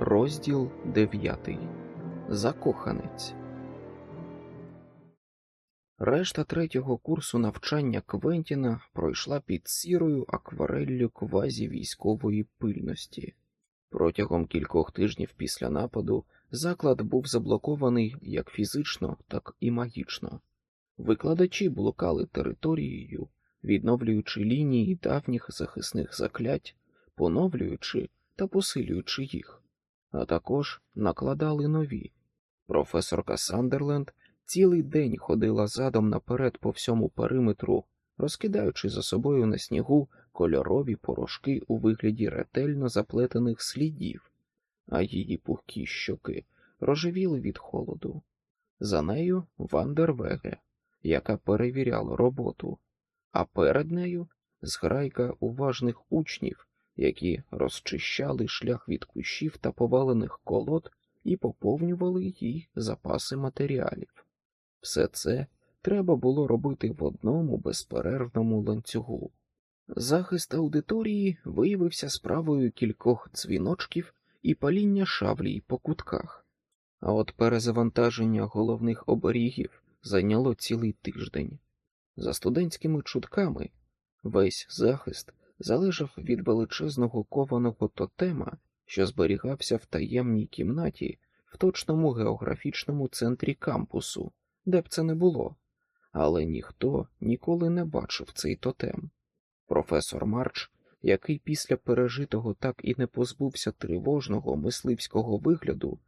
Розділ 9. Закоханець. Решта третього курсу навчання Квентіна пройшла під сірою аквареллю квазі військової пильності. Протягом кількох тижнів після нападу заклад був заблокований як фізично, так і магічно. Викладачі блукали територією, відновлюючи лінії давніх захисних заклять, поновлюючи та посилюючи їх, а також накладали нові. Професорка Сандерленд цілий день ходила задом наперед по всьому периметру, розкидаючи за собою на снігу кольорові порошки у вигляді ретельно заплетених слідів, а її пухкі щоки рожевіли від холоду. За нею Вандервеге, яка перевіряла роботу, а перед нею зграйка уважних учнів, які розчищали шлях від кущів та повалених колод і поповнювали їй запаси матеріалів. Все це треба було робити в одному безперервному ланцюгу. Захист аудиторії виявився справою кількох дзвіночків і паління шавлій по кутках, а от перезавантаження головних оберігів зайняло цілий тиждень. За студентськими чутками весь захист залежав від величезного кованого тотема, що зберігався в таємній кімнаті в точному географічному центрі кампусу, де б це не було, але ніхто ніколи не бачив цей тотем. Професор Марч, який після пережитого так і не позбувся тривожного мисливського вигляду,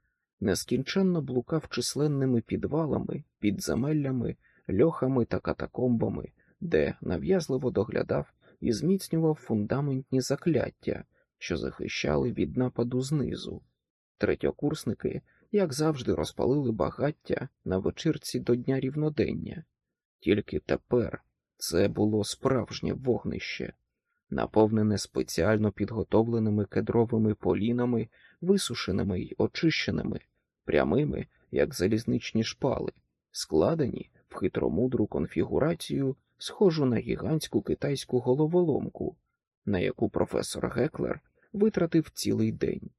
нескінченно блукав численними підвалами, підземеллями, льохами та катакомбами, де нав'язливо доглядав і зміцнював фундаментні закляття, що захищали від нападу знизу. Третьокурсники, як завжди, розпалили багаття на вечірці до дня рівнодення, тільки тепер це було справжнє вогнище, наповнене спеціально підготовленими кедровими полінами, висушеними й очищеними, прямими, як залізничні шпали, складені в хитромудру конфігурацію, схожу на гігантську китайську головоломку, на яку професор Геклер витратив цілий день.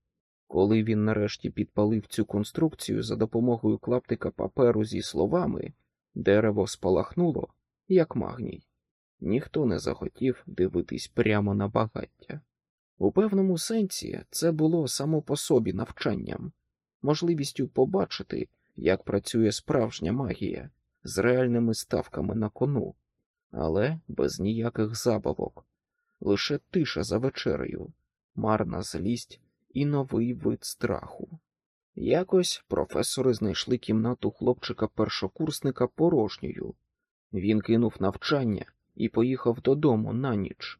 Коли він нарешті підпалив цю конструкцію за допомогою клаптика паперу зі словами, дерево спалахнуло, як магній. Ніхто не захотів дивитись прямо на багаття. У певному сенсі це було само по собі навчанням, можливістю побачити, як працює справжня магія з реальними ставками на кону, але без ніяких забавок, лише тиша за вечерею, марна злість і новий вид страху. Якось професори знайшли кімнату хлопчика-першокурсника порожньою. Він кинув навчання і поїхав додому на ніч.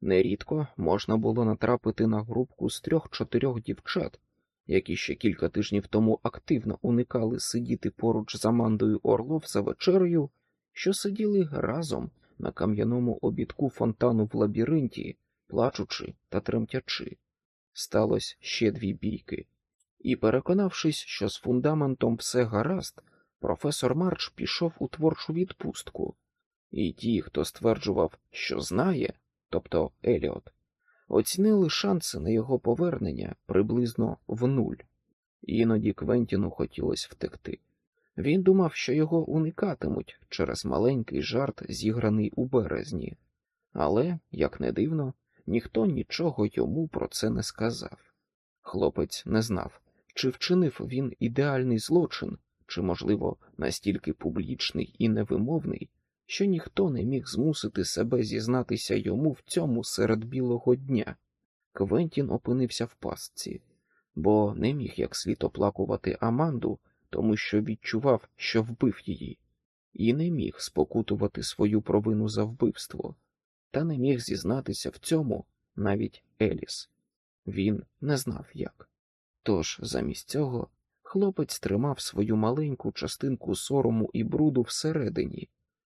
Нерідко можна було натрапити на групку з трьох-чотирьох дівчат, які ще кілька тижнів тому активно уникали сидіти поруч з Амандою Орлов за вечерею, що сиділи разом на кам'яному обідку фонтану в лабіринті, плачучи та тремтячи. Сталося ще дві бійки, і, переконавшись, що з фундаментом все гаразд, професор Марч пішов у творчу відпустку, і ті, хто стверджував, що знає, тобто Еліот, оцінили шанси на його повернення приблизно в нуль. Іноді Квентіну хотілося втекти. Він думав, що його уникатимуть через маленький жарт, зіграний у березні, але, як не дивно, ніхто нічого йому про це не сказав. Хлопець не знав, чи вчинив він ідеальний злочин, чи, можливо, настільки публічний і невимовний, що ніхто не міг змусити себе зізнатися йому в цьому серед білого дня. Квентін опинився в пастці, бо не міг як слід оплакувати Аманду, тому що відчував, що вбив її, і не міг спокутувати свою провину за вбивство, та не міг зізнатися в цьому навіть Еліс. Він не знав як. Тож, замість цього, хлопець тримав свою маленьку частинку сорому і бруду всередині,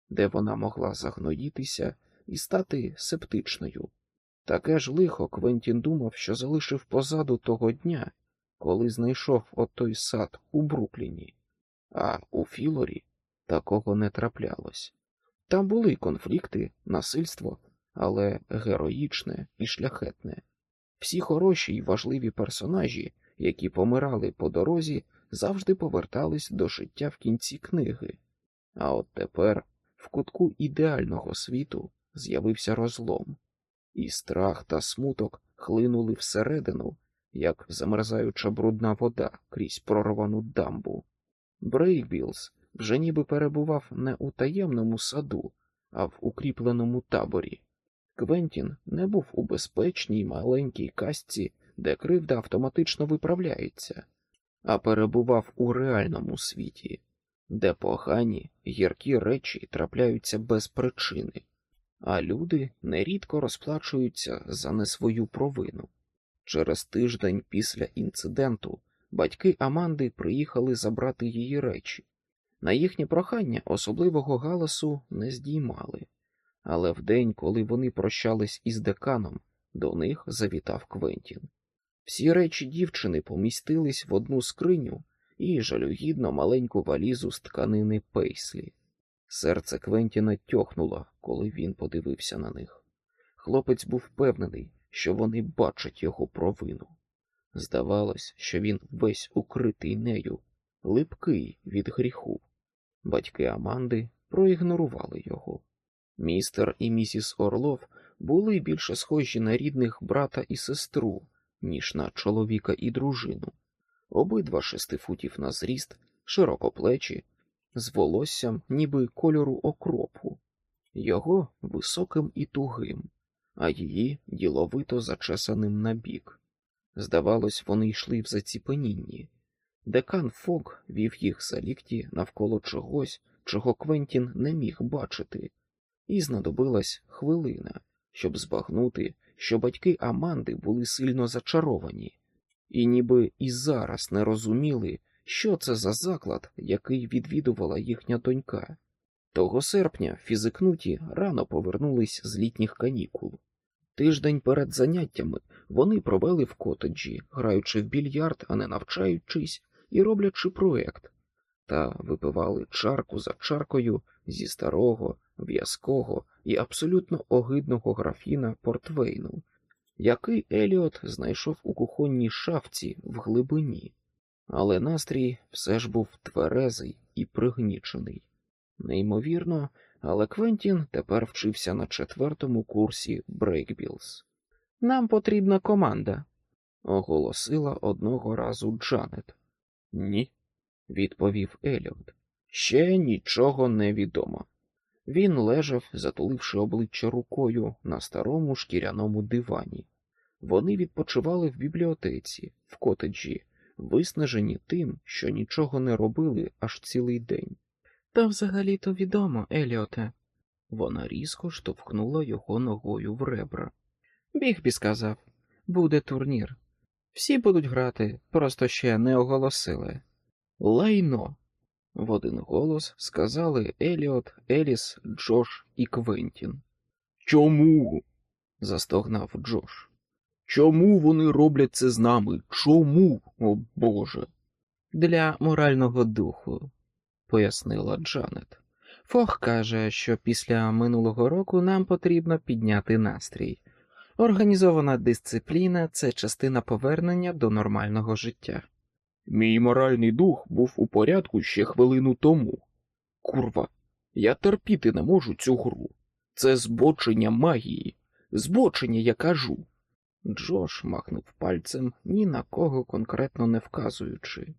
де вона могла загноїтися і стати септичною. Таке ж лихо Квентін думав, що залишив позаду того дня, коли знайшов отой сад у Брукліні, а у Філорі такого не траплялось. Там були конфлікти, насильство, але героїчне і шляхетне. Всі хороші й важливі персонажі, які помирали по дорозі, завжди повертались до життя в кінці книги. А от тепер в кутку ідеального світу з'явився розлом, і страх та смуток хлинули всередину, як замерзаюча брудна вода крізь прорвану дамбу. Брейкбілз вже ніби перебував не у таємному саду, а в укріпленому таборі. Квентін не був у безпечній маленькій касці, де кривда автоматично виправляється, а перебував у реальному світі, де погані гіркі речі трапляються без причини, а люди нерідко розплачуються за не свою провину. Через тиждень після інциденту батьки Аманди приїхали забрати її речі. На їхнє прохання особливого галасу не здіймали, але в день, коли вони прощались із деканом, до них завітав Квентін. Всі речі дівчини помістились в одну скриню і жалюгідно маленьку валізу з тканини пейслі. Серце Квентіна тьохнуло, коли він подивився на них. Хлопець був впевнений, що вони бачать його провину. Здавалось, що він весь укритий нею, липкий від гріху. Батьки Аманди проігнорували його. Містер і місіс Орлов були більше схожі на рідних брата і сестру, ніж на чоловіка і дружину. Обидва шести футів на зріст, широкоплечі, з волоссям, ніби кольору окропу, його високим і тугим, а її діловито зачесаним набік. Здавалось, вони йшли в заціпенінні. Декан Фок вів їх за лікті навколо чогось, чого Квентін не міг бачити, і знадобилась хвилина, щоб збагнути, що батьки Аманди були сильно зачаровані, і ніби і зараз не розуміли, що це за заклад, який відвідувала їхня донька. Того серпня фізикнуті рано повернулись з літніх канікул. Тиждень перед заняттями вони провели в котеджі, граючи в більярд, а не навчаючись, і роблячи проект, та випивали чарку за чаркою зі старого, в'язкого і абсолютно огидного графіна Портвейну, який Еліот знайшов у кухонній шафці в глибині, але настрій все ж був тверезий і пригнічений. Неймовірно, але Квентін тепер вчився на четвертому курсі Брейкбілз. Нам потрібна команда, оголосила одного разу Джанет. Ні, відповів Еліот. Ще нічого не відомо. Він лежав, затуливши обличчя рукою на старому шкіряному дивані. Вони відпочивали в бібліотеці, в котеджі, виснажені тим, що нічого не робили аж цілий день. Та взагалі-то відомо, Еліоте. Вона різко штовхнула його ногою в ребра. Бігбі сказав буде турнір. Всі будуть грати, просто ще не оголосили. Лайно. В один голос сказали Еліот, Еліс, Джош і Квентін. Чому? застогнав Джош. Чому вони роблять це з нами? Чому, о Боже? Для морального духу, пояснила Джанет. Фох каже, що після минулого року нам потрібно підняти настрій. Організована дисципліна це частина повернення до нормального життя. Мій моральний дух був у порядку ще хвилину тому. Курва, я терпіти не можу цю гру. Це збочення магії, збочення, я кажу. Джош махнув пальцем, ні на кого конкретно не вказуючи.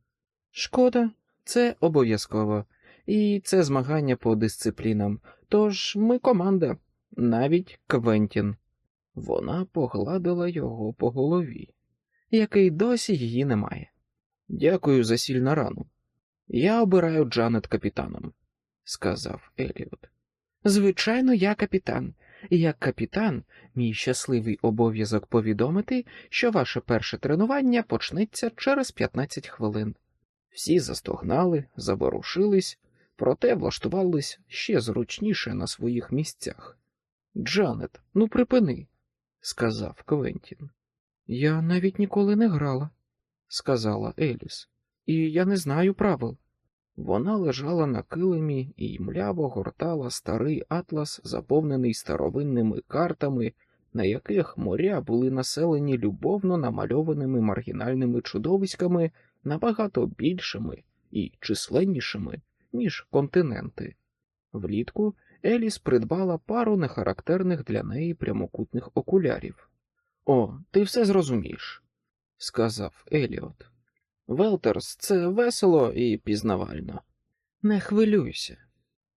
Шкода, це обов'язково, і це змагання по дисциплінам. Тож ми команда, навіть Квентін. Вона погладила його по голові, який досі її немає. Дякую за сіль на рану. Я обираю Джанет капітаном, сказав Еліот. Звичайно, я капітан, і як капітан, мій щасливий обов'язок повідомити, що ваше перше тренування почнеться через 15 хвилин. Всі застогнали, заворушились, проте влаштувались ще зручніше на своїх місцях. Джанет, ну припини, сказав Квентін. Я навіть ніколи не грала, сказала Еліс, і я не знаю правил. Вона лежала на килимі і мляво гортала старий атлас, заповнений старовинними картами, на яких моря були населені любовно намальованими маргінальними чудовиськами набагато більшими і численнішими, ніж континенти. Влітку Еліс придбала пару нехарактерних для неї прямокутних окулярів. О, ти все зрозумієш, сказав Еліот. Велтерс, це весело і пізнавально. Не хвилюйся.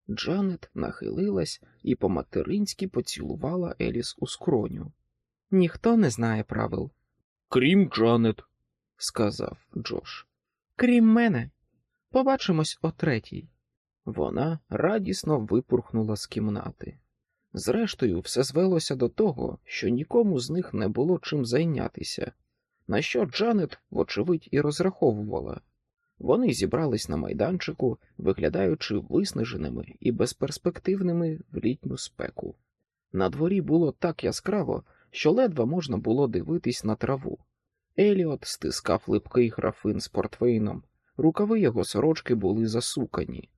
Джанет нахилилась і по-материнськи поцілувала Еліс у скроню. Ніхто не знає правил. Крім Джанет, сказав Джош. Крім мене. Побачимось о третій. Вона радісно випурхнула з кімнати. Зрештою, все звелося до того, що нікому з них не було чим зайнятися, на що Джанет, вочевидь, і розраховувала. Вони зібрались на майданчику, виглядаючи виснаженими і безперспективними в літню спеку. На дворі було так яскраво, що ледве можна було дивитись на траву. Еліот стискав липкий графин з портвейном, рукави його сорочки були засукані.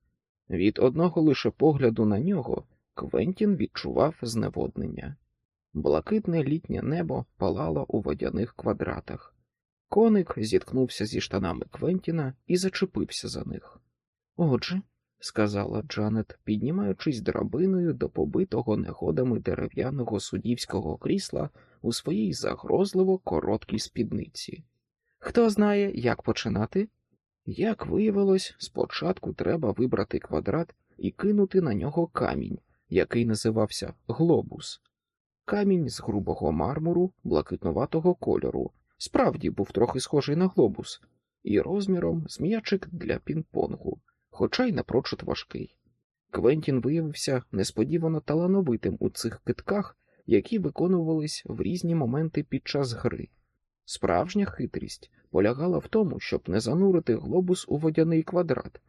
Від одного лише погляду на нього Квентін відчував зневоднення. Блакитне літнє небо палало у водяних квадратах. Коник зіткнувся зі штанами Квентіна і зачепився за них. Отже, сказала Джанет, піднімаючись драбиною до побитого негодами дерев'яного суддівського крісла у своїй загрозливо короткій спідниці. Хто знає, як починати? Як виявилось, спочатку треба вибрати квадрат і кинути на нього камінь, який називався глобус. Камінь з грубого мармуру, блакитнуватого кольору, справді був трохи схожий на глобус, і розміром з м'ячик для пінг-понгу, хоча й напрочуд важкий. Квентін виявився несподівано талановитим у цих китках, які виконувались в різні моменти під час гри. Справжня хитрість полягала в тому, щоб не занурити глобус у водяний квадрат,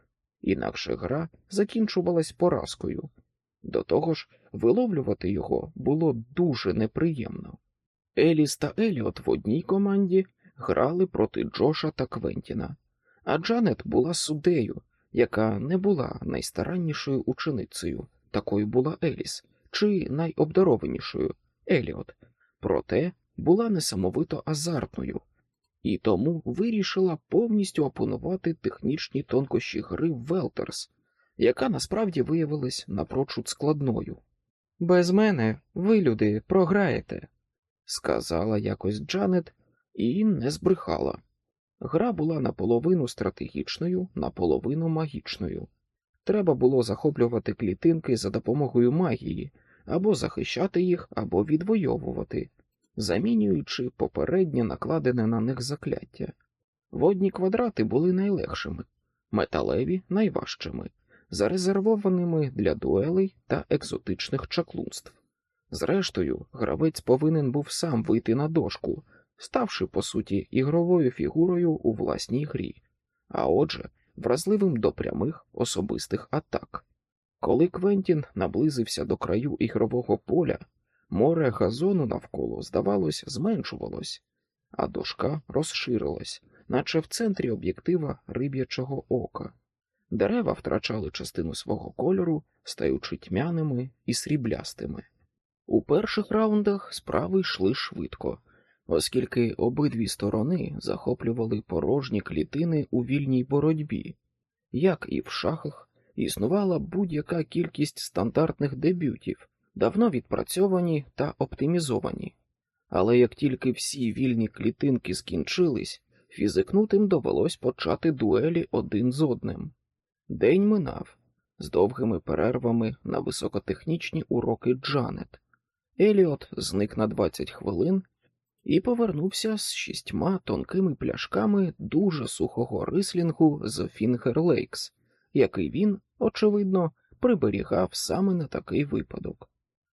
інакше гра закінчувалась поразкою. До того ж, виловлювати його було дуже неприємно. Еліс та Еліот в одній команді грали проти Джоша та Квентіна, а Джанет була суддею, яка не була найстараннішою ученицею, такою була Еліс, чи найобдарованішою Еліот, проте була несамовито азартною, і тому вирішила повністю опанувати технічні тонкощі гри Велтерс, яка насправді виявилась напрочуд складною. Без мене ви, люди, програєте, сказала якось Джанет і не збрехала. Гра була наполовину стратегічною, наполовину магічною. Треба було захоплювати клітинки за допомогою магії, або захищати їх, або відвоювати, замінюючи попереднє накладене на них закляття. Водні квадрати були найлегшими, металеві найважчими, зарезервованими для дуелей та екзотичних чаклунств. Зрештою, гравець повинен був сам вийти на дошку, ставши по суті ігровою фігурою у власній грі, а отже, вразливим до прямих особистих атак. Коли Квентін наблизився до краю ігрового поля, море газону навколо, здавалось, зменшувалось, а дошка розширилась, наче в центрі об'єктива риб'ячого ока. Дерева втрачали частину свого кольору, стаючи тьмяними і сріблястими. У перших раундах справи йшли швидко, оскільки обидві сторони захоплювали порожні клітини у вільній боротьбі, як і в шахах, існувала будь-яка кількість стандартних дебютів, давно відпрацьовані та оптимізовані. Але як тільки всі вільні клітинки скінчились, фізикнутим довелось почати дуелі один з одним. День минав з довгими перервами на високотехнічні уроки Джанет. Еліот зник на 20 хвилин і повернувся з шістьма тонкими пляшками дуже сухого рислінгу з Фінгер Лейкс, який він, очевидно, приберігав саме на такий випадок.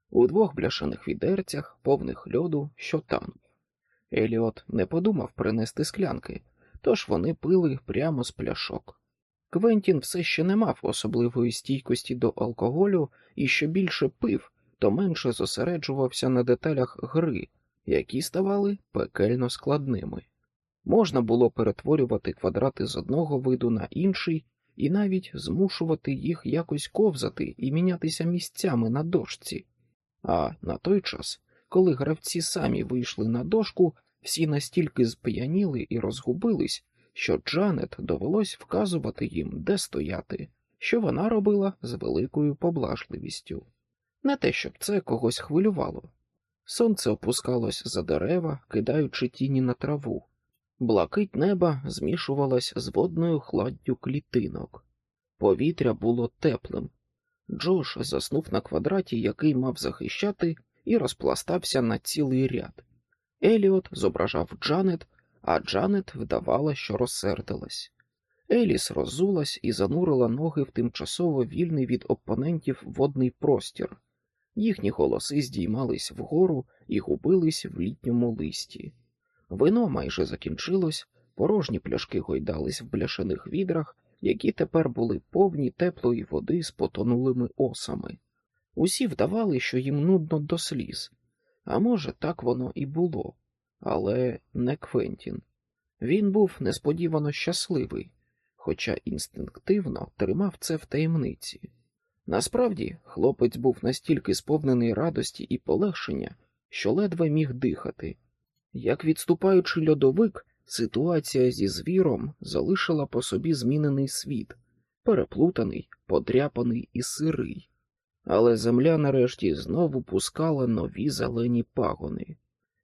У двох бляшаних відерцях, повних льоду, що танув. Еліот не подумав принести склянки, тож вони пили прямо з пляшок. Квентін все ще не мав особливої стійкості до алкоголю і що більше пив, то менше зосереджувався на деталях гри, які ставали пекельно складними. Можна було перетворювати квадрати з одного виду на інший і навіть змушувати їх якось ковзати і мінятися місцями на дошці. А на той час коли гравці самі вийшли на дошку, всі настільки сп'яніли і розгубились, що Джанет довелось вказувати їм, де стояти, що вона робила з великою поблажливістю. Не те, щоб це когось хвилювало. Сонце опускалось за дерева, кидаючи тіні на траву. Блакить неба змішувалась з водною хладдю клітинок. Повітря було теплим. Джош заснув на квадраті, який мав захищати, і розпластався на цілий ряд. Еліот зображав Джанет, а Джанет вдавала, що розсердилась. Еліс роззулась і занурила ноги в тимчасово вільний від опонентів водний простір. Їхні голоси здіймались вгору і губились в літньому листі. Вино майже закінчилось, порожні пляшки гойдались в бляшаних відрах, які тепер були повні теплої води з потонулими осами. Усі вдавали, що їм нудно до сліз, а може, так воно і було, але не Квентін. Він був несподівано щасливий, хоча інстинктивно тримав це в таємниці. Насправді, хлопець був настільки сповнений радості і полегшення, що ледве міг дихати. Як відступаючи льодовик, ситуація зі звіром залишила по собі змінений світ, переплутаний, подряпаний і сирий. Але земля нарешті знову пускала нові зелені пагони.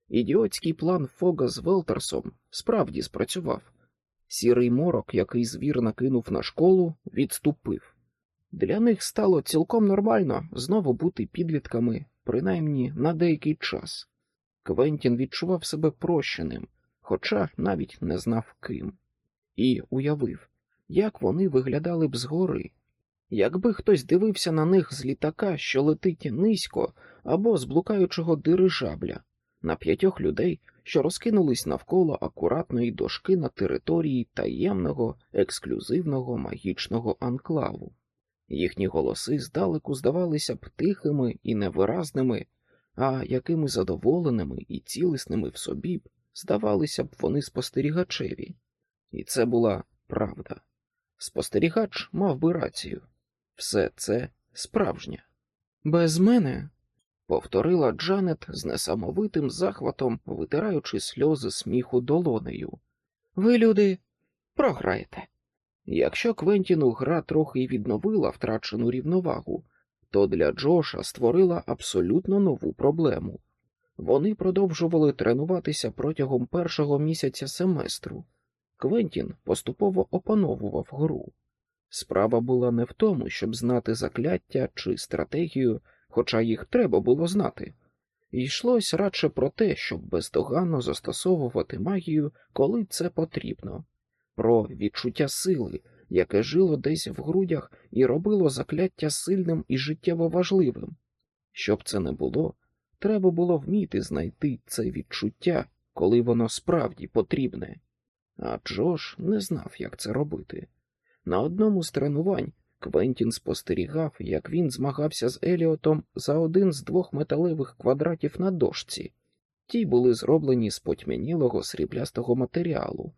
Ідіотський план Фога з Велтерсом справді спрацював. Сірий морок, який звір накинув на школу, відступив. Для них стало цілком нормально знову бути підлітками, принаймні на деякий час. Квентін відчував себе прощеним, хоча навіть не знав ким, і уявив, як вони виглядали б згори. Якби хтось дивився на них з літака, що летить низько, або з блукаючого дирижабля, на п'ятьох людей, що розкинулись навколо акуратної дошки на території таємного, ексклюзивного магічного анклаву. Їхні голоси здалеку здавалися б тихими і невиразними, а якими задоволеними і цілісними в собі б здавалися б вони спостерігачеві. І це була правда. Спостерігач мав би рацію. Все це справжнє. Без мене, повторила Джанет з несамовитим захватом, витираючи сльози сміху долонею. Ви, люди, програєте. Якщо Квентіну гра трохи й відновила втрачену рівновагу, то для Джоша створила абсолютно нову проблему. Вони продовжували тренуватися протягом першого місяця семестру. Квентін поступово опановував гру. Справа була не в тому, щоб знати закляття чи стратегію, хоча їх треба було знати. Йшлось радше про те, щоб бездоганно застосовувати магію, коли це потрібно, про відчуття сили, яке жило десь в грудях і робило закляття сильним і життєво важливим. Щоб це не було, треба було вміти знайти це відчуття, коли воно справді потрібне. А Джош не знав, як це робити. На одному з тренувань Квентін спостерігав, як він змагався з Еліотом за один з двох металевих квадратів на дошці. Ті були зроблені з потьмянілого сріблястого матеріалу.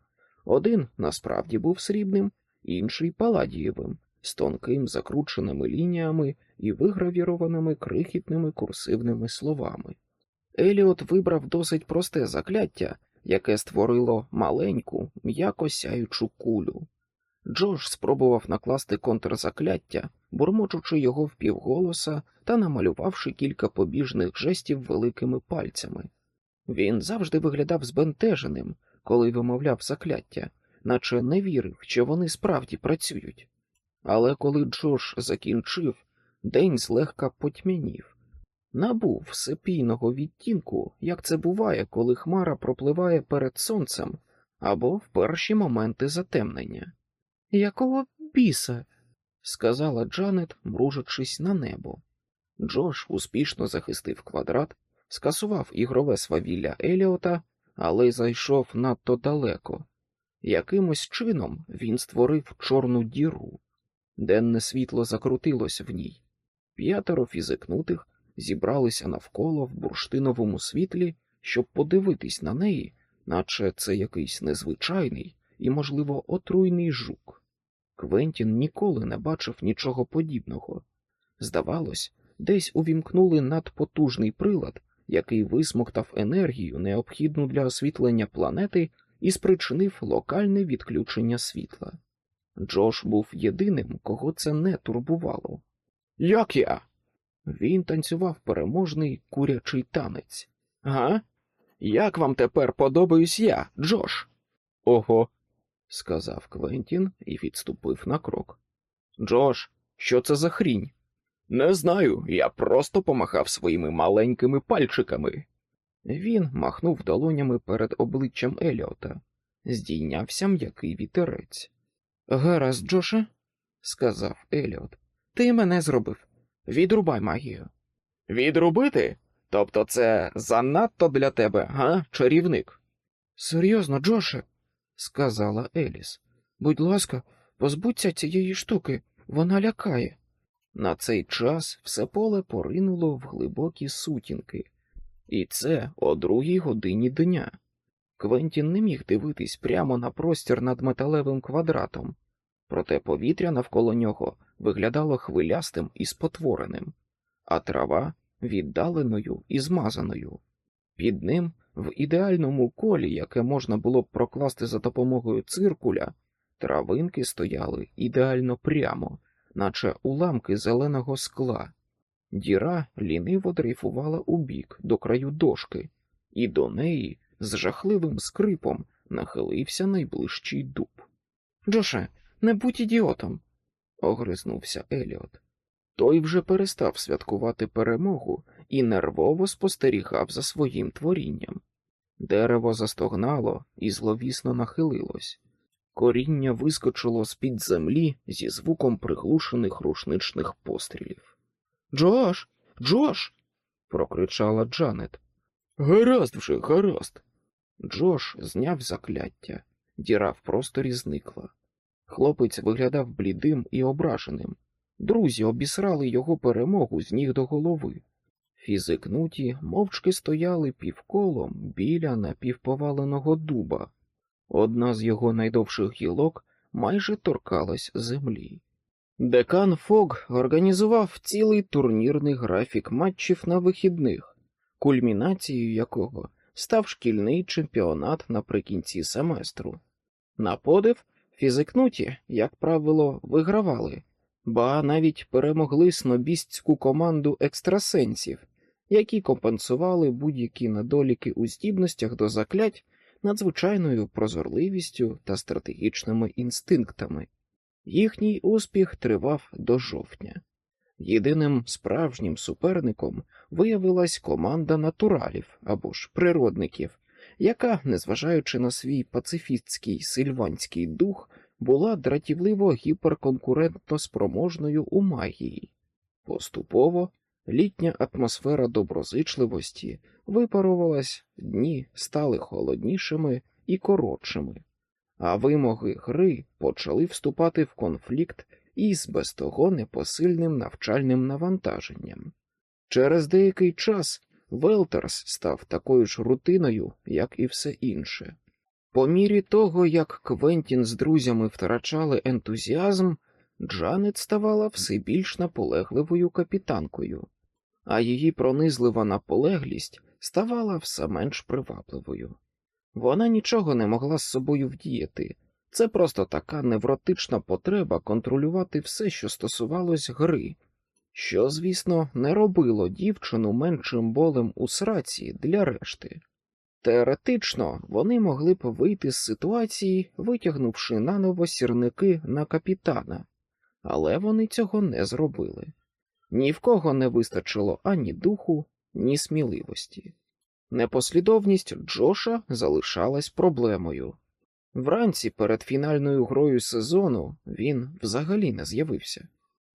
Один насправді був срібним, інший паладієвим, з тонким закрученими лініями і вигравірованими крихітними курсивними словами. Еліот вибрав досить просте закляття, яке створило маленьку, м'яко сяючу кулю. Джош спробував накласти контрзакляття, бурмочучи його впівголоса та намалювавши кілька побіжних жестів великими пальцями. Він завжди виглядав збентеженим, коли вимовляв закляття, наче не вірив, що вони справді працюють. Але коли Джош закінчив, день злегка потьмянів, набув сепійного відтінку, як це буває, коли хмара пропливає перед сонцем або в перші моменти затемнення. Якого біса? сказала Джанет, мружачись на небо. Джош успішно захистив квадрат, скасував ігрове свавілля Еліота, але й зайшов надто далеко. Якимось чином він створив чорну діру. Денне світло закрутилось в ній. П'ятеро фізикнутих зібралися навколо в бурштиновому світлі, щоб подивитись на неї, наче це якийсь незвичайний і, можливо, отруйний жук. Квентін ніколи не бачив нічого подібного. Здавалось, десь увімкнули надпотужний прилад, який висмоктав енергію, необхідну для освітлення планети, і спричинив локальне відключення світла. Джош був єдиним, кого це не турбувало. Як я? Він танцював переможний курячий танець. Га? Як вам тепер подобаюсь я, Джош? Ого, сказав Квентін і відступив на крок. Джош, що це за хрінь? Не знаю, я просто помахав своїми маленькими пальчиками. Він махнув долонями перед обличчям Еліота. Здійнявся м'який вітерець. Гаразд, Джоше, сказав Еліот, ти мене зробив. Відрубай магію. Відрубити? Тобто це занадто для тебе, га, чарівник? Серйозно, Джоше, сказала Еліс. Будь ласка, позбудься цієї штуки, вона лякає. На цей час все поле поринуло в глибокі сутінки, і це о другій годині дня. Квентін не міг дивитись прямо на простір над металевим квадратом, проте повітря навколо нього виглядало хвилястим і спотвореним, а трава віддаленою і змазаною. Під ним, в ідеальному колі, яке можна було б прокласти за допомогою циркуля, травинки стояли ідеально прямо, наче уламки зеленого скла. Діра ліниво дрейфувала у бік до краю дошки, і до неї з жахливим скрипом нахилився найближчий дуб. Джоше, не будь ідіотом, огризнувся Еліот. Той вже перестав святкувати перемогу і нервово спостерігав за своїм творінням. Дерево застогнало і зловісно нахилилось. Коріння вискочило з під землі зі звуком приглушених рушничних пострілів. Джош, Джош. прокричала Джанет. Гаразд вже, гаразд. Джош зняв закляття, діра в просторі зникла. Хлопець виглядав блідим і ображеним. Друзі обісрали його перемогу з ніг до голови. Фізикнуті мовчки стояли півколом біля напівповаленого дуба. Одна з його найдовших гілок майже торкалась землі. Декан Фог організував цілий турнірний графік матчів на вихідних, кульмінацією якого став шкільний чемпіонат наприкінці семестру. На подив, фізикнуті, як правило, вигравали, ба навіть перемогли снобістську команду екстрасенсів, які компенсували будь-які недоліки у здібностях до заклять надзвичайною прозорливістю та стратегічними інстинктами. Їхній успіх тривав до жовтня. Єдиним справжнім суперником виявилась команда натуралів або ж природників, яка, незважаючи на свій пацифістський сильванський дух, була дратівливо гіперконкурентно спроможною у магії. Поступово літня атмосфера доброзичливості випарувалась, дні стали холоднішими і коротшими, а вимоги гри почали вступати в конфлікт із без того непосильним навчальним навантаженням. Через деякий час Велтерс став такою ж рутиною, як і все інше. По мірі того, як Квентін з друзями втрачали ентузіазм, Джанет ставала все більш наполегливою капітанкою, а її пронизлива наполеглість ставала все менш привабливою. Вона нічого не могла з собою вдіяти, це просто така невротична потреба контролювати все, що стосувалось гри, що, звісно, не робило дівчину меншим болем у сраці для решти. Теоретично вони могли б вийти з ситуації, витягнувши наново сірники на капітана, але вони цього не зробили. Ні в кого не вистачило ані духу, ні сміливості. Непослідовність Джоша залишалась проблемою. Вранці перед фінальною грою сезону він взагалі не з'явився.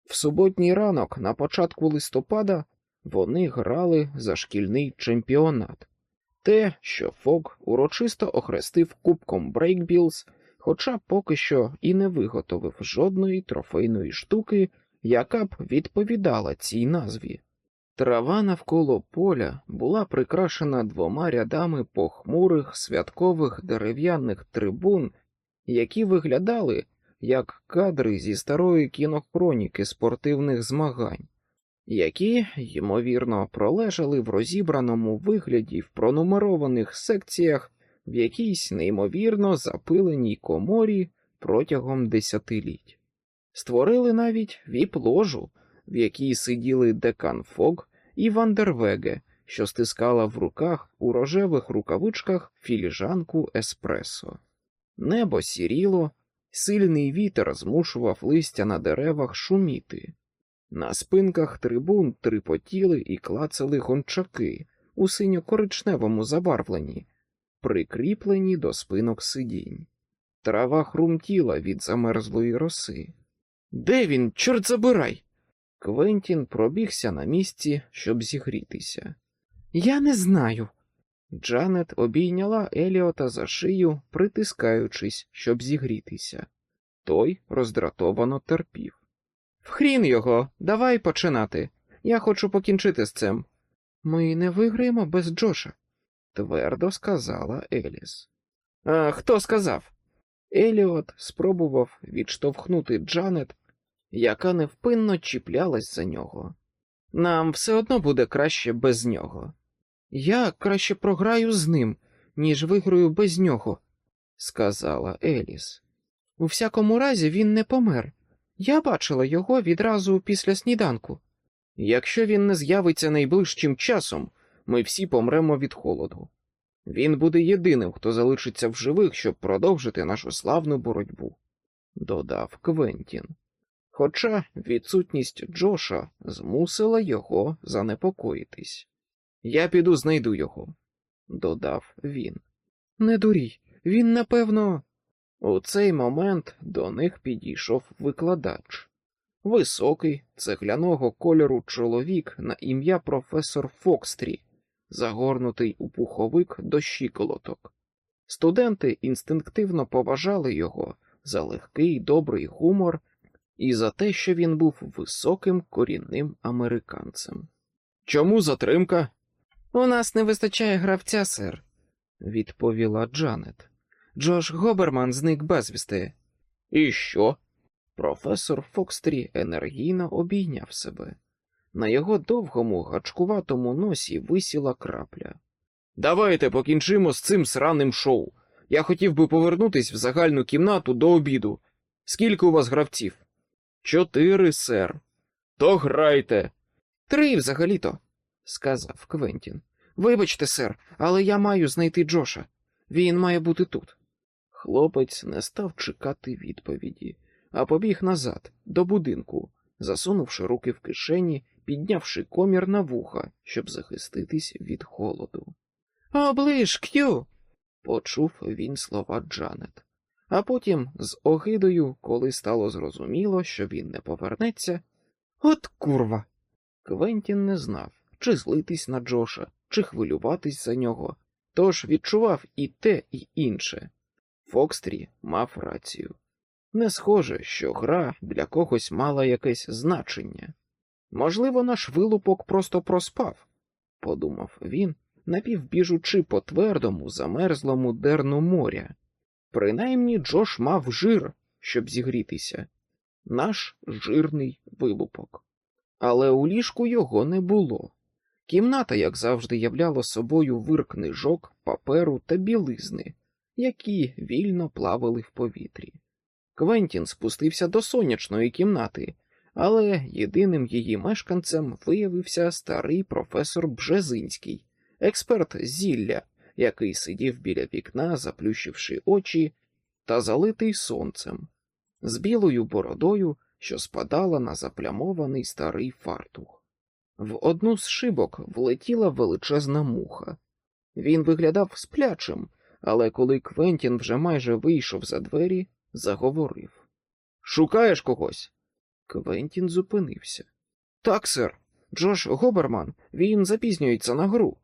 В суботній ранок, на початку листопада, вони грали за шкільний чемпіонат. Те, що Фок урочисто охрестив кубком Брейкбілз, хоча поки що і не виготовив жодної трофейної штуки, яка б відповідала цій назві. Трава навколо поля була прикрашена двома рядами похмурих святкових дерев'яних трибун, які виглядали як кадри зі старої кінохроніки спортивних змагань. які, ймовірно, пролежали в розібраному вигляді в пронумерованих секціях в якійсь неймовірно запиленій коморі протягом десятиліть. Створили навіть віп-ложу, в якій сиділи декан Фог і Вандервеге, що стискала в руках у рожевих рукавичках філіжанку еспресо. Небо сіріло, сильний вітер змушував листя на деревах шуміти. На спинках трибун трипотіли і клацали гончаки у синьо-коричневому забарвленні, прикріплені до спинок сидінь. Трава хрумтіла від замерзлої роси. Де він, чорт забирай? Квентін пробігся на місці, щоб зігрітися. Я не знаю. Джанет обійняла Еліота за шию, притискаючись, щоб зігрітися. Той роздратовано терпів. Вхрін його, давай починати. Я хочу покінчити з цим. Ми не виграємо без Джоша, твердо сказала Еліс. «А Хто сказав? Еліот спробував відштовхнути Джанет, яка невпинно чіплялась за нього. Нам все одно буде краще без нього. Я краще програю з ним, ніж виграю без нього, сказала Еліс. У всякому разі, він не помер. Я бачила його відразу після сніданку. Якщо він не з'явиться найближчим часом, ми всі помремо від холоду. Він буде єдиним, хто залишиться в живих, щоб продовжити нашу славну боротьбу, додав Квентін. Хоча відсутність Джоша змусила його занепокоїтись. Я піду знайду його, додав він. Не дурій, він напевно. У цей момент до них підійшов викладач. Високий, цегляного кольору чоловік на ім'я професор Фокстрі, загорнутий у пуховик до щиколоток. Студенти інстинктивно поважали його за легкий добрий гумор і за те, що він був високим корінним американцем. Чому затримка? У нас не вистачає гравця, сер, відповіла Джанет. Джош Гоберман зник безвісти. І що? Професор Фокстрі енергійно обійняв себе. На його довгому гачкуватому носі висіла крапля. Давайте покінчимо з цим сраним шоу. Я хотів би повернутись в загальну кімнату до обіду. Скільки у вас гравців? Чотири, сер. То грайте. Три взагалі-то, сказав Квентін. Вибачте, сер, але я маю знайти Джоша. Він має бути тут. Хлопець не став чекати відповіді, а побіг назад, до будинку, засунувши руки в кишені, піднявши комір на вуха, щоб захиститись від холоду. Оближ, К'ю. почув він слова Джанет. А потім, з огидою, коли стало зрозуміло, що він не повернеться. От курва. Квентін не знав, чи злитись на Джоша, чи хвилюватись за нього, тож відчував і те, і інше. Фокстрі мав рацію. Не схоже, що гра для когось мала якесь значення. Можливо, наш вилупок просто проспав, подумав він, напівбіжучи по твердому, замерзлому дерну моря. Принаймні Джош мав жир, щоб зігрітися, наш жирний вилупок. Але у ліжку його не було. Кімната, як завжди, являла собою вир книжок, паперу та білизни, які вільно плавали в повітрі. Квентін спустився до сонячної кімнати, але єдиним її мешканцем виявився старий професор Бжезинський, експерт зілля, який сидів біля вікна, заплющивши очі, та залитий сонцем, з білою бородою, що спадала на заплямований старий фартух. В одну з шибок влетіла величезна муха. Він виглядав сплячим, але коли Квентін вже майже вийшов за двері, заговорив Шукаєш когось? Квентін зупинився. Так, сер. Джош Гоберман, він запізнюється на гру.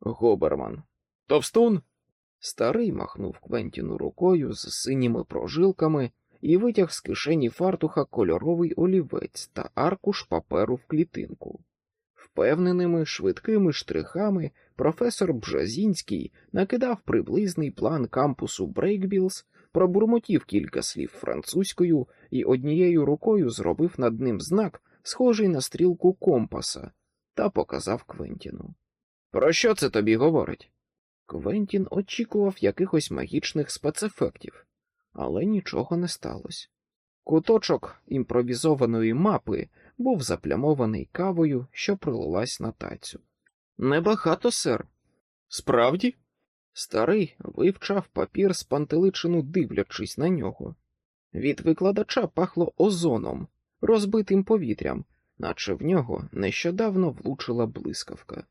Гоберман. Товстун? Старий махнув Квентіну рукою з синіми прожилками і витяг з кишені фартуха кольоровий олівець та аркуш паперу в клітинку. Впевненими швидкими штрихами професор Бжазінський накидав приблизний план кампусу Брейкбілз, пробурмотів кілька слів французькою і однією рукою зробив над ним знак, схожий на стрілку компаса, та показав Квентіну. Про що це тобі говорить? Квентін очікував якихось магічних спецефектів, але нічого не сталося. Куточок імпровізованої мапи був заплямований кавою, що пролилась на тацю. Небагато, сер. Справді? Старий вивчав папір з пантеличину, дивлячись на нього. Від викладача пахло озоном, розбитим повітрям, наче в нього нещодавно влучила блискавка.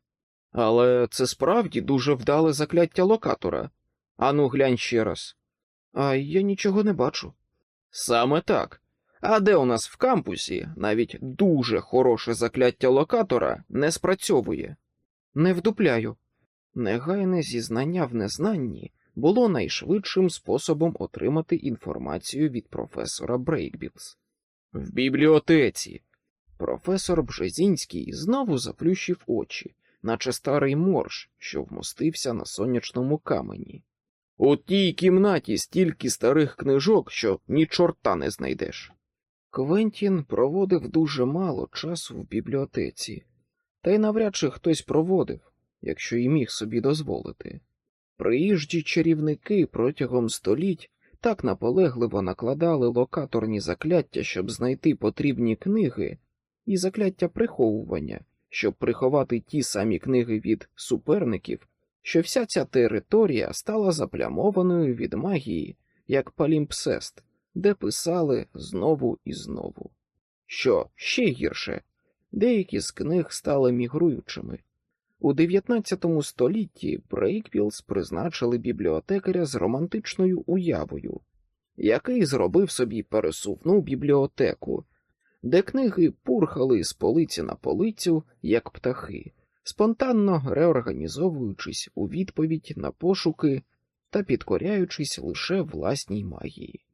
Але це справді дуже вдале закляття локатора. Ану, глянь ще раз. А я нічого не бачу. Саме так. А де у нас в кампусі навіть дуже хороше закляття локатора не спрацьовує? Не вдупляю. Негайне зізнання в незнанні було найшвидшим способом отримати інформацію від професора Брейкбілс. В бібліотеці. Професор Бжезінський знову заплющив очі, наче старий морж, що вмостився на сонячному камені. У тій кімнаті стільки старих книжок, що ні чорта не знайдеш. Квентін проводив дуже мало часу в бібліотеці, та й навряд чи хтось проводив, якщо й міг собі дозволити. Приїжджі чарівники протягом століть так наполегливо накладали локаторні закляття, щоб знайти потрібні книги, і закляття приховування, щоб приховати ті самі книги від суперників, що вся ця територія стала заплямованою від магії, як палімпсест, де писали знову і знову. Що ще гірше, деякі з книг стали мігруючими. У 19 столітті Брейквілс призначили бібліотекаря з романтичною уявою, який зробив собі пересувну бібліотеку, де книги пурхали з полиці на полицю, як птахи, спонтанно реорганізовуючись у відповідь на пошуки та підкоряючись лише власній магії.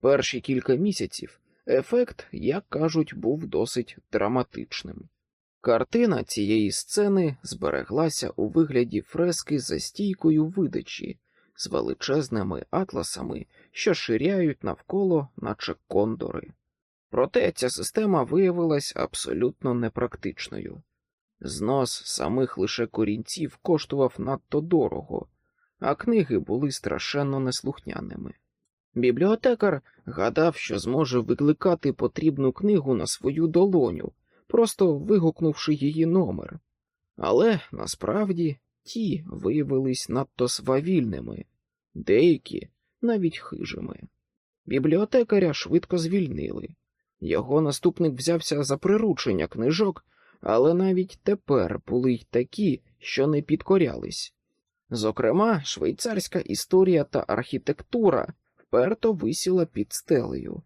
Перші кілька місяців ефект, як кажуть, був досить драматичним. Картина цієї сцени збереглася у вигляді фрески за стійкою видачі з величезними атласами, що ширяють навколо, наче кондори. Проте ця система виявилась абсолютно непрактичною. Знос самих лише корінців коштував надто дорого, а книги були страшенно неслухняними. Бібліотекар гадав, що зможе викликати потрібну книгу на свою долоню, просто вигукнувши її номер. Але насправді ті виявились надто свавільними, деякі навіть хижими. Бібліотекаря швидко звільнили. Його наступник взявся за приручення книжок, але навіть тепер були й такі, що не підкорялись. Зокрема, швейцарська історія та архітектура вперто висіла під стелею,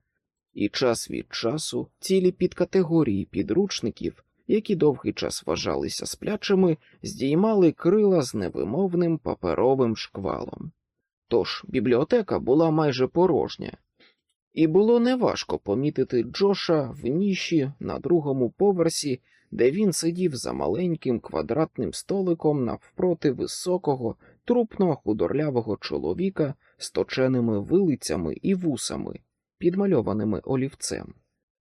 і час від часу цілі підкатегорії підручників, які довгий час вважалися сплячими, здіймали крила з невимовним паперовим шквалом. Тож бібліотека була майже порожня, і було неважко помітити Джоша в ніші на другому поверсі, де він сидів за маленьким квадратним столиком навпроти високого, трупно худорлявого чоловіка з точеними вилицями і вусами, підмальованими олівцем.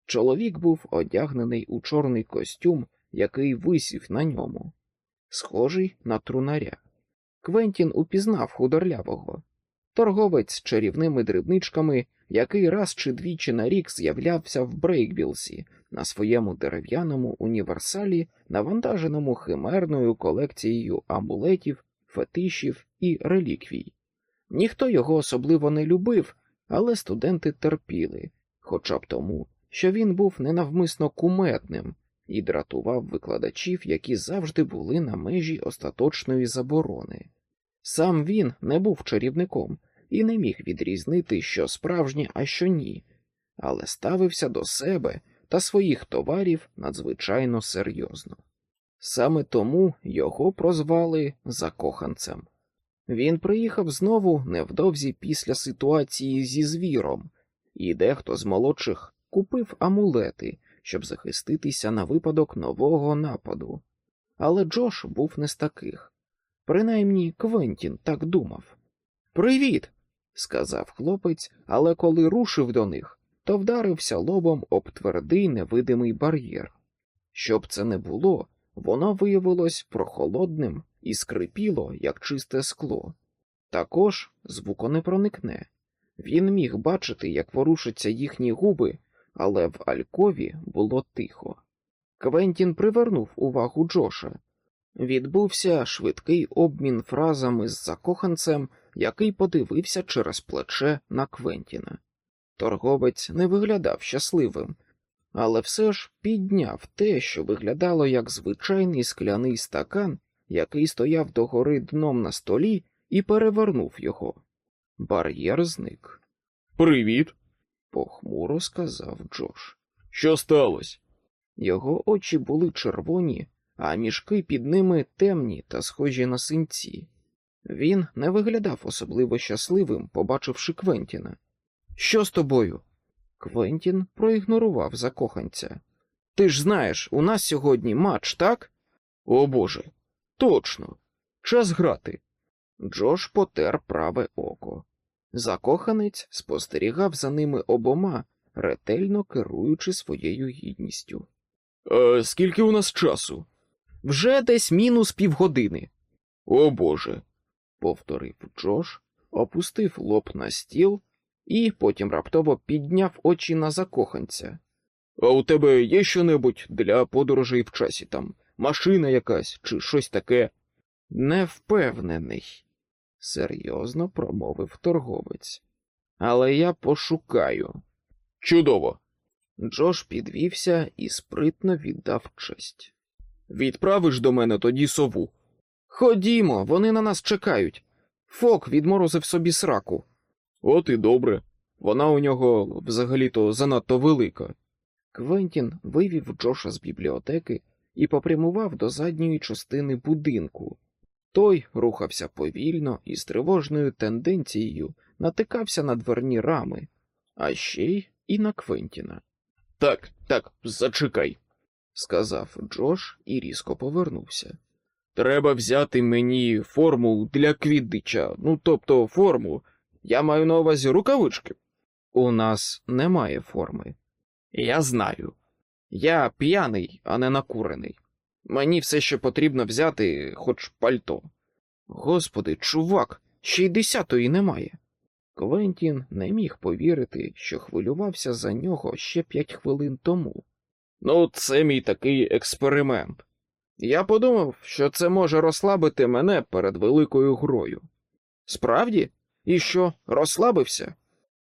Чоловік був одягнений у чорний костюм, який висів на ньому, схожий на трунаря. Квентін упізнав худорлявого, торговець чарівними дрібничками, який раз чи двічі на рік з'являвся в Брейкбілсі на своєму дерев'яному універсалі, навантаженому химерною колекцією амулетів, фетишів і реліквій. Ніхто його особливо не любив, але студенти терпіли, хоча б тому, що він був ненавмисно кумедним і дратував викладачів, які завжди були на межі остаточної заборони. Сам він не був чарівником і не міг відрізнити, що справжнє, а що ні, але ставився до себе та своїх товарів надзвичайно серйозно. Саме тому його прозвали закоханцем. Він приїхав знову невдовзі після ситуації зі звіром, і дехто з молодших купив амулети, щоб захиститися на випадок нового нападу. Але Джош був не з таких. Принаймні Квентін так думав. Привіт, сказав хлопець, але коли рушив до них, то вдарився лобом об твердий невидимий бар'єр. Щоб це не було, воно виявилось прохолодним і скрипіло, як чисте скло. Також звуко не проникне. Він міг бачити, як ворушаться їхні губи, але в Алькові було тихо. Квентін привернув увагу Джоша. Відбувся швидкий обмін фразами з закоханцем, який подивився через плече на Квентіна. Торговець не виглядав щасливим, але все ж підняв те, що виглядало як звичайний скляний стакан, який стояв догори дном на столі, і перевернув його. Бар'єр зник. Привіт. Похмуро сказав Джош. Що сталося? Його очі були червоні, а мішки під ними темні та схожі на синці. Він не виглядав особливо щасливим, побачивши Квентіна. Що з тобою? Квентін проігнорував закоханця. Ти ж знаєш, у нас сьогодні матч, так? О Боже, точно. Час грати. Джош потер праве око. Закоханець спостерігав за ними обома, ретельно керуючи своєю гідністю. Е, скільки у нас часу? Вже десь мінус півгодини, О Боже. повторив Джош, опустив лоб на стіл і потім раптово підняв очі на закоханця. А у тебе є що-небудь для подорожей в часі там? Машина якась чи щось таке? Не впевнений, серйозно промовив торговець. Але я пошукаю. Чудово. Джош підвівся і спритно віддав честь. Відправиш до мене тоді сову. Ходімо, вони на нас чекають. Фок відморозив собі сраку. От і добре. Вона у нього взагалі-то занадто велика. Квентін вивів Джоша з бібліотеки і попрямував до задньої частини будинку. Той рухався повільно і з тривожною тенденцією натикався на дверні рами, а ще й і на Квентіна. Так, так, зачекай. Сказав Джош і різко повернувся. Треба взяти мені форму для квіддича. Ну, тобто форму. Я маю на увазі рукавички. У нас немає форми. Я знаю. Я п'яний, а не накурений. Мені все ще потрібно взяти хоч пальто. Господи, чувак, ще й десятої немає. Квентін не міг повірити, що хвилювався за нього ще п'ять хвилин тому. Ну, це мій такий експеримент. Я подумав, що це може розслабити мене перед великою грою. Справді? І що, розслабився?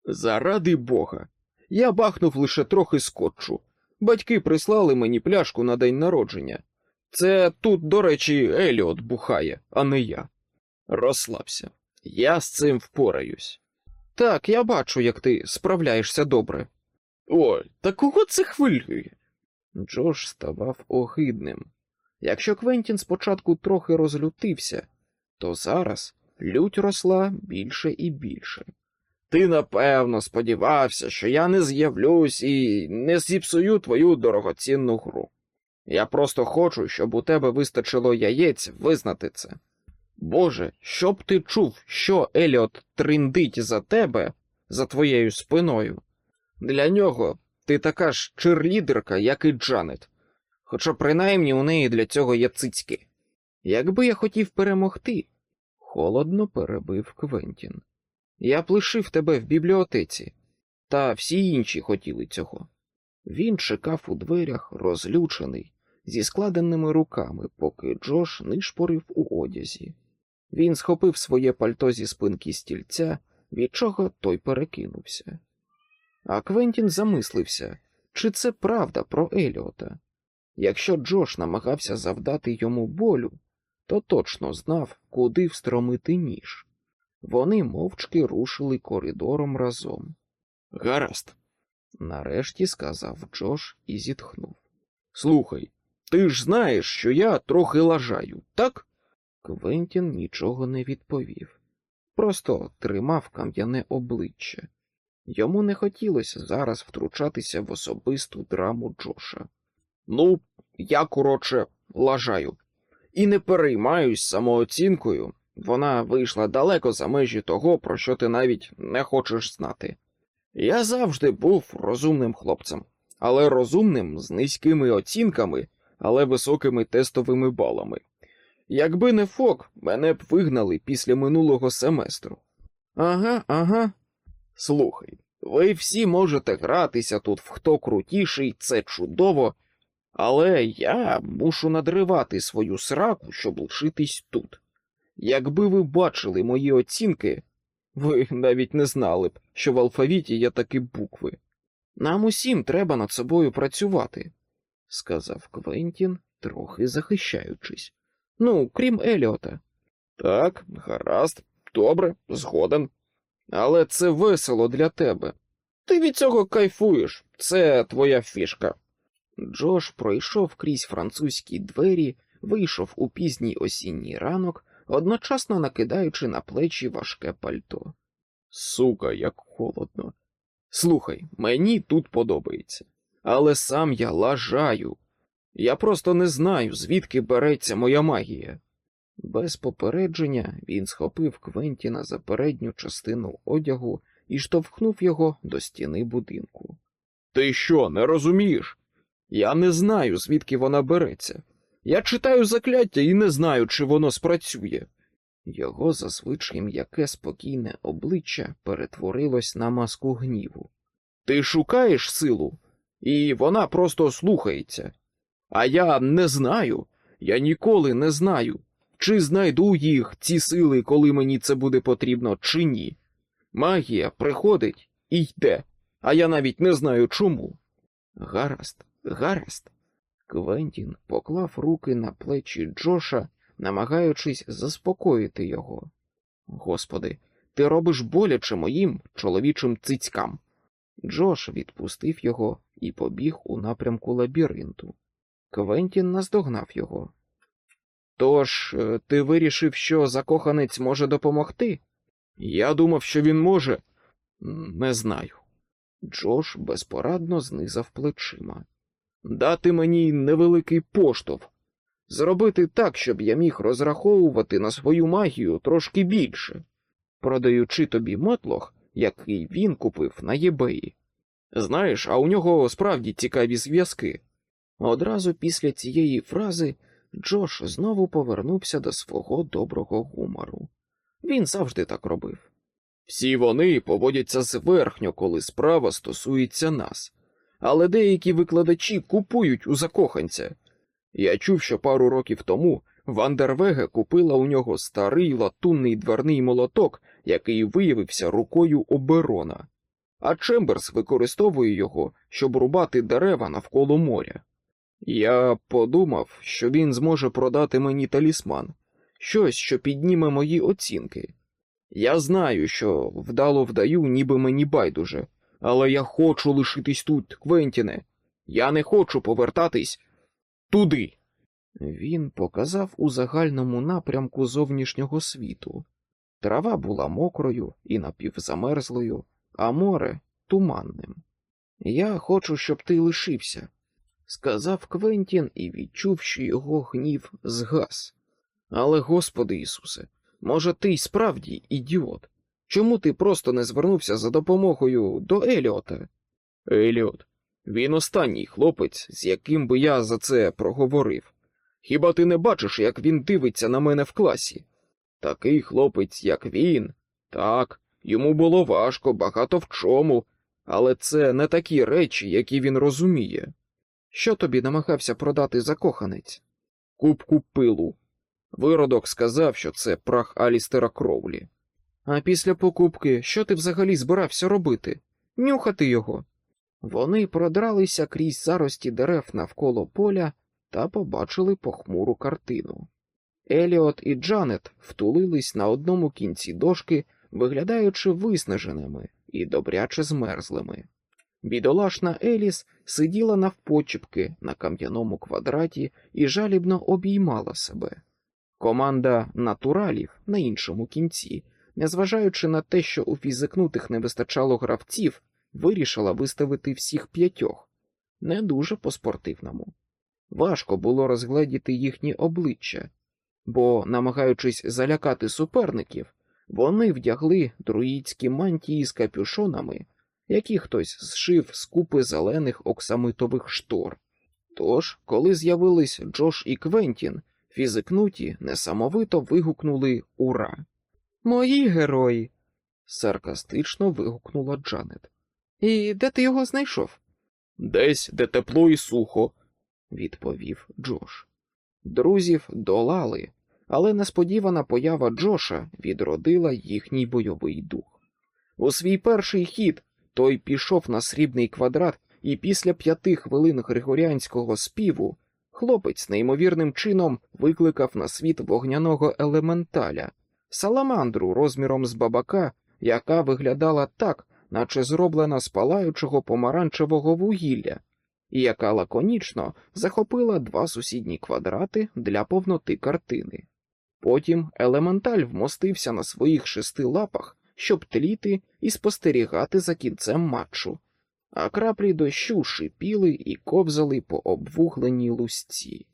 Заради Бога. Я бахнув лише трохи скотчу. Батьки прислали мені пляшку на день народження. Це тут, до речі, Еліот бухає, а не я. Розслабся. Я з цим впораюсь. Так, я бачу, як ти справляєшся добре. Ой, та кого це хвилює? Джош ставав огидним. Якщо Квентін спочатку трохи розлютився, то зараз лють росла більше і більше. Ти напевно сподівався, що я не з'явлюсь і не зіпсую твою дорогоцінну гру. Я просто хочу, щоб у тебе вистачило яєць визнати це. Боже, щоб ти чув, що Еліот триндить за тебе, за твоєю спиною. Для нього ти така ж чирлідерка, як і Джанет. Хоча принаймні у неї для цього є цицьки. Якби я хотів перемогти, холодно перебив Квентін. Я б лишив тебе в бібліотеці, та всі інші хотіли цього. Він чекав у дверях, розлючений, зі складеними руками, поки Джош нишпорив у одязі. Він схопив своє пальто зі спинки стільця, від чого той перекинувся. А Квентін замислився, чи це правда про Еліота. Якщо Джош намагався завдати йому болю, то точно знав, куди встромити ніж. Вони мовчки рушили коридором разом. Гаразд, Нарешті сказав Джош і зітхнув. слухай, ти ж знаєш, що я трохи лажаю, так? Квентін нічого не відповів, просто тримав кам'яне обличчя. Йому не хотілося зараз втручатися в особисту драму Джоша. Ну, я, коротше, лажаю. І не переймаюсь самооцінкою. Вона вийшла далеко за межі того, про що ти навіть не хочеш знати. Я завжди був розумним хлопцем, але розумним з низькими оцінками, але високими тестовими балами. Якби не Фок, мене б вигнали після минулого семестру. Ага, ага. Слухай, ви всі можете гратися тут в хто крутіший, це чудово, але я мушу надривати свою сраку, щоб лишитись тут. Якби ви бачили мої оцінки, ви навіть не знали б, що в алфавіті є такі букви. Нам усім треба над собою працювати, сказав Квентін, трохи захищаючись. Ну, крім Еліота. Так, гаразд, добре, згоден. Але це весело для тебе. Ти від цього кайфуєш, це твоя фішка. Джош пройшов крізь французькі двері, вийшов у пізній осінній ранок, одночасно накидаючи на плечі важке пальто. Сука, як холодно. Слухай, мені тут подобається, але сам я лажаю. Я просто не знаю, звідки береться моя магія. Без попередження він схопив Квентіна за передню частину одягу і штовхнув його до стіни будинку. Ти що, не розумієш? Я не знаю, звідки вона береться. Я читаю закляття і не знаю, чи воно спрацює. Його зазвичай м'яке спокійне обличчя перетворилось на маску гніву. Ти шукаєш силу, і вона просто слухається. А я не знаю, я ніколи не знаю, чи знайду їх, ці сили, коли мені це буде потрібно, чи ні. Магія приходить і йде, а я навіть не знаю чому. Гаразд, гаразд. Квентін поклав руки на плечі Джоша, намагаючись заспокоїти його. Господи, ти робиш боляче моїм чоловічим цицькам. Джош відпустив його і побіг у напрямку лабіринту. Квентін наздогнав його. Тож, е, ти вирішив, що закоханець може допомогти? Я думав, що він може. Не знаю. Джош безпорадно знизав плечима. Дати мені невеликий поштовх, зробити так, щоб я міг розраховувати на свою магію трошки більше, продаючи тобі мотлох, який він купив на єбеї. Знаєш, а у нього справді цікаві зв'язки. Одразу після цієї фрази Джош знову повернувся до свого доброго гумору. Він завжди так робив. Всі вони поводяться зверхньо, коли справа стосується нас, але деякі викладачі купують у закоханця. Я чув, що пару років тому Вандервеге купила у нього старий латунний дверний молоток, який виявився рукою оберона, а Чемберс використовує його, щоб рубати дерева навколо моря. Я подумав, що він зможе продати мені талісман, щось, що підніме мої оцінки. Я знаю, що вдало вдаю, ніби мені байдуже, але я хочу лишитись тут, Квентіне. Я не хочу повертатись туди. Він показав у загальному напрямку зовнішнього світу. Трава була мокрою і напівзамерзлою, а море туманним. Я хочу, щоб ти лишився, сказав Квентін і відчув, що його гнів згас. Але, Господи Ісусе, може, ти справді ідіот? Чому ти просто не звернувся за допомогою до Еліота? Еліот, він останній хлопець, з яким би я за це проговорив. Хіба ти не бачиш, як він дивиться на мене в класі? Такий хлопець, як він, так, йому було важко, багато в чому, але це не такі речі, які він розуміє. Що тобі намагався продати закоханець? Кубку пилу. Виродок сказав, що це прах Алістера Кроулі. А після покупки що ти взагалі збирався робити? Нюхати його. Вони продралися крізь зарості дерев навколо поля та побачили похмуру картину. Еліот і Джанет втулились на одному кінці дошки, виглядаючи виснаженими і добряче змерзлими. Бідолашна Еліс сиділа навпочіпки на кам'яному квадраті і жалібно обіймала себе. Команда натуралів на іншому кінці, незважаючи на те, що у фізикнутих не вистачало гравців, вирішила виставити всіх п'ятьох, не дуже по-спортивному. Важко було розгледіти їхні обличчя, бо, намагаючись залякати суперників, вони вдягли друїдські мантії з капюшонами які хтось зшив з купи зелених оксамитових штор. Тож, коли з'явились Джош і Квентін, фізикнуті несамовито вигукнули Ура! Мої герої! саркастично вигукнула Джанет. І де ти його знайшов? Десь, де тепло і сухо, відповів Джош. Друзів долали, але несподівана поява Джоша відродила їхній бойовий дух. У свій перший хід той пішов на срібний квадрат, і після п'яти хвилин григоріанського співу хлопець неймовірним чином викликав на світ вогняного елементаля, саламандру розміром з бабака, яка виглядала так, наче зроблена з палаючого помаранчевого вугілля, і яка лаконічно захопила два сусідні квадрати для повноти картини. Потім елементаль вмостився на своїх шести лапах, щоб тліти і спостерігати за кінцем матчу, а краплі дощу шипіли і ковзали по обвугленій лусці.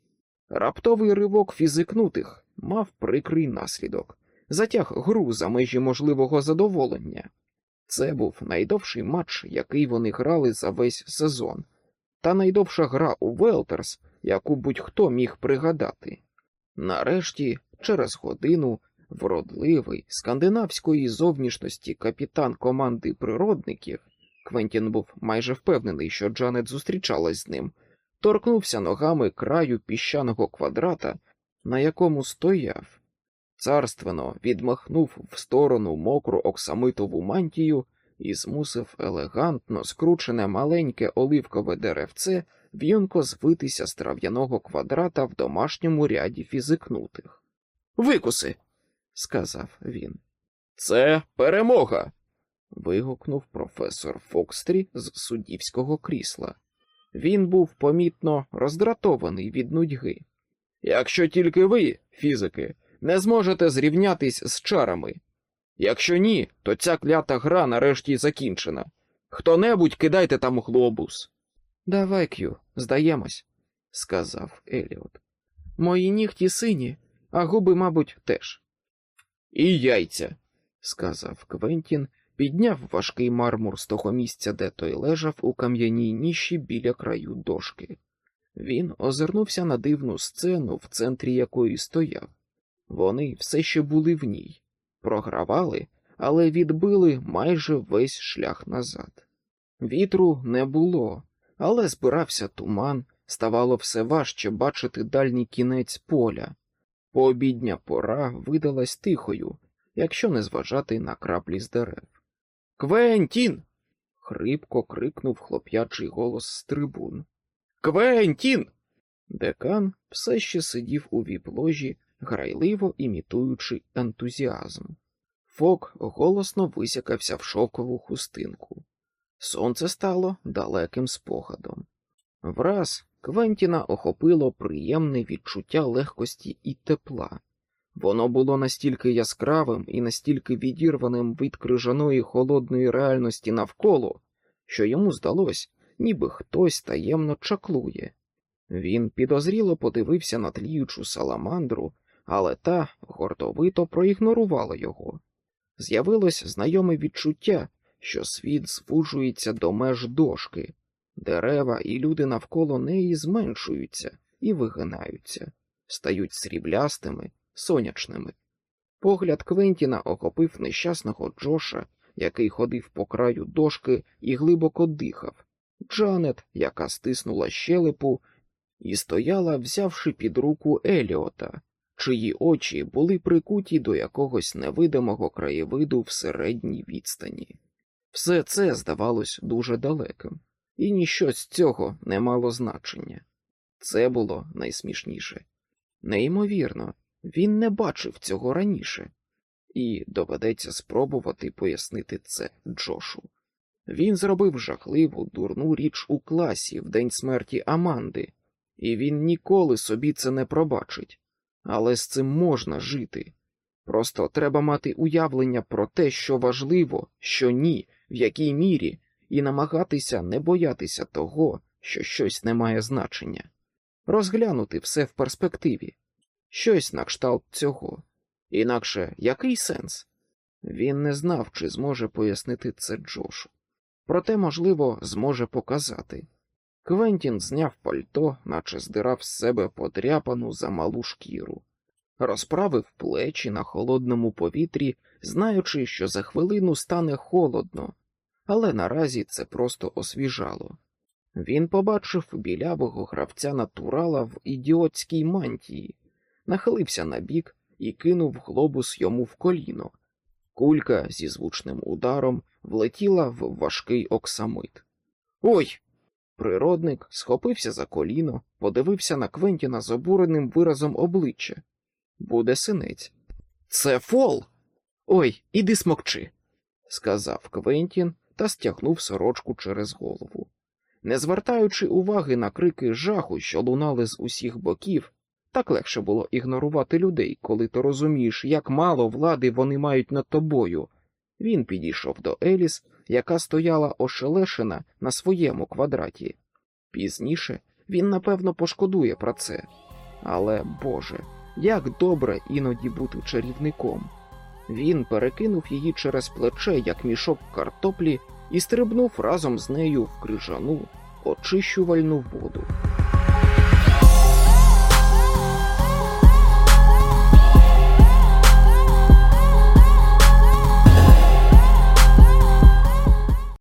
Раптовий ривок фізикнутих мав прикрий наслідок, затяг гру за межі можливого задоволення. Це був найдовший матч, який вони грали за весь сезон, та найдовша гра у Велтерс, яку будь-хто міг пригадати. Нарешті, через годину, вродливий скандинавської зовнішності капітан команди природників, Квентін був майже впевнений, що Джанет зустрічалась з ним, торкнувся ногами краю піщаного квадрата, на якому стояв. Царственно відмахнув в сторону мокру оксамитову мантію і змусив елегантно скручене маленьке оливкове деревце в'юнко звитися з трав'яного квадрата в домашньому ряді фізикнутих. Викуси, сказав він. Це перемога. вигукнув професор Фокстрі з суддівського крісла. Він був помітно роздратований від нудьги. Якщо тільки ви, фізики, не зможете зрівнятись з чарами. Якщо ні, то ця клята гра нарешті закінчена. Хто небудь кидайте там глобус. Давай, К'ю, здаємось, сказав Еліот. Мої нігті сині, а губи, мабуть, теж. І яйця, сказав Квентін, підняв важкий мармур з того місця, де той лежав у кам'яній ніші біля краю дошки. Він озирнувся на дивну сцену, в центрі якої стояв. Вони все ще були в ній, програвали, але відбили майже весь шлях назад. Вітру не було, але збирався туман, ставало все важче бачити дальній кінець поля. Пообідня пора видалась тихою, якщо не зважати на краплі з дерев. Квентін. хрипко крикнув хлоп'ячий голос з трибун. Квентін. Декан все ще сидів у віп-ложі, грайливо імітуючи ентузіазм. Фок голосно висякався в шовкову хустинку. Сонце стало далеким спогадом. Враз Квентіна охопило приємне відчуття легкості і тепла. Воно було настільки яскравим і настільки відірваним від крижаної холодної реальності навколо, що йому здалось, ніби хтось таємно чаклує. Він підозріло подивився на тліючу саламандру, але та гордовито проігнорувала його. З'явилось знайоме відчуття, що світ звужується до меж дошки, дерева і люди навколо неї зменшуються і вигинаються, стають сріблястими, сонячними. Погляд Квентіна охопив нещасного Джоша, який ходив по краю дошки і глибоко дихав, Джанет, яка стиснула щелепу, і стояла, взявши під руку Еліота, чиї очі були прикуті до якогось невидимого краєвиду в середній відстані. Все це здавалось дуже далеким, і ніщо з цього не мало значення. Це було найсмішніше. Неймовірно, він не бачив цього раніше, і доведеться спробувати пояснити це Джошу. Він зробив жахливу дурну річ у класі в день смерті Аманди, і він ніколи собі це не пробачить, але з цим можна жити. Просто треба мати уявлення про те, що важливо, що ні, в якій мірі, і намагатися не боятися того, що щось не має значення, розглянути все в перспективі, щось на кшталт цього. Інакше який сенс? Він не знав, чи зможе пояснити це Джошу. проте, можливо, зможе показати. Квентін зняв пальто, наче здирав з себе подряпану замалу шкіру, розправив плечі на холодному повітрі, знаючи, що за хвилину стане холодно, але наразі це просто освіжало. Він побачив білявого гравця натурала в ідіотській мантії, нахилився набік і кинув глобус йому в коліно. Кулька зі звучним ударом влетіла в важкий оксамит. Ой! Природник схопився за коліно, подивився на Квентіна з обуреним виразом обличчя. Буде синець. Це фол. Ой, іди смокчи, сказав Квентін та стягнув сорочку через голову. Не звертаючи уваги на крики жаху, що лунали з усіх боків, так легше було ігнорувати людей, коли ти розумієш, як мало влади вони мають над тобою. Він підійшов до Еліс, яка стояла ошелешена на своєму квадраті. Пізніше він напевно пошкодує про це. Але, Боже, як добре іноді бути чарівником. Він перекинув її через плече, як мішок картоплі, і стрибнув разом з нею в крижану, очищувальну воду.